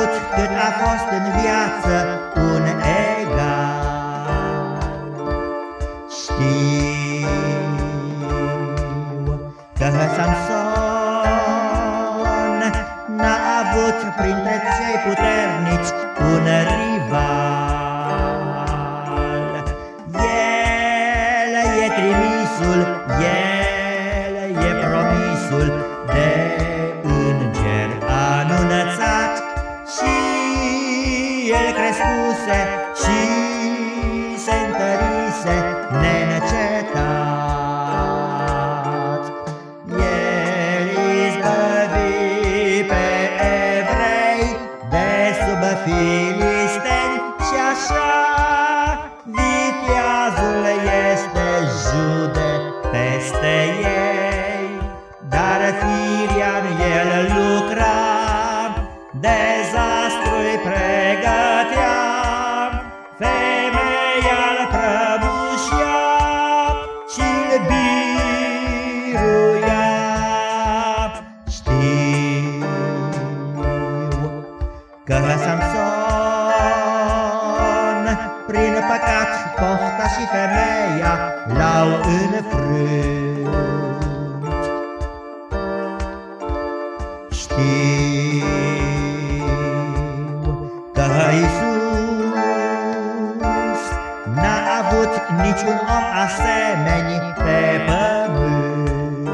avut cât a fost în viață un egal. Știu că Samson n-a avut printre cei puternici un rival. El e trimisul, el e promisul el prin păcat pofta și femeia l-au înfrânt. Știu că Iisus n-a avut niciun om asemeni pe pământ.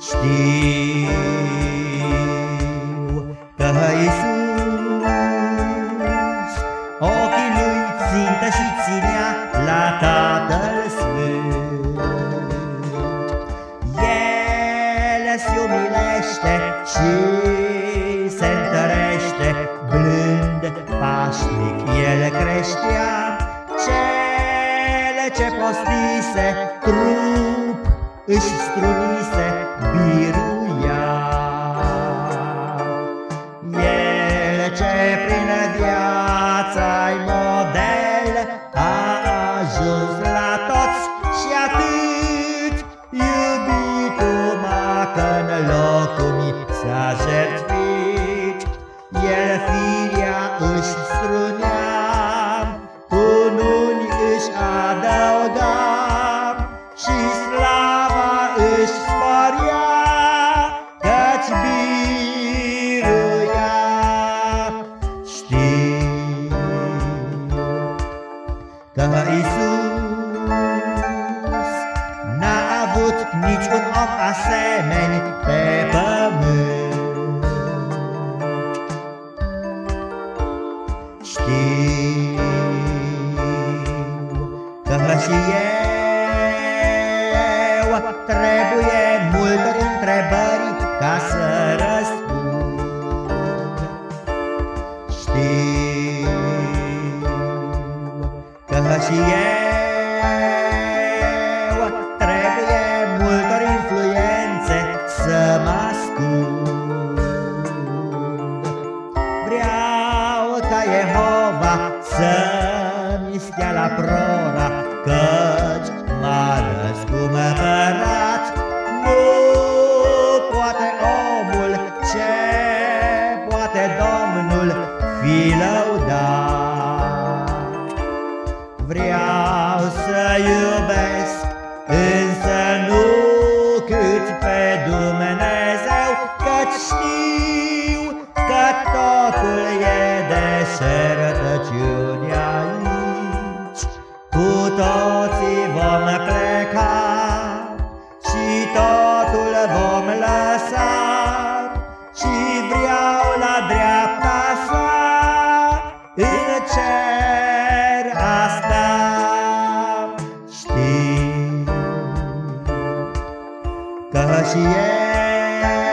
Știu pașnic, el creștea. Cele ce postise, trup își strunise, biruia. El ce prin viața-i că Iisus n-a avut niciun om asemeni pe pământ. Știu că și eu trebuie că și eu trebuie multor influențe să mă ascund. Vreau ca Jehova să-mi stea la prora, căci m-a răscumpărat. Nu poate omul ce poate Domnul fi lăudat. Vreau să iubesc, însă nu cât pe Dumnezeu, căci știu că totul e deșertăciune aici. Cu toții vom pleca știu că și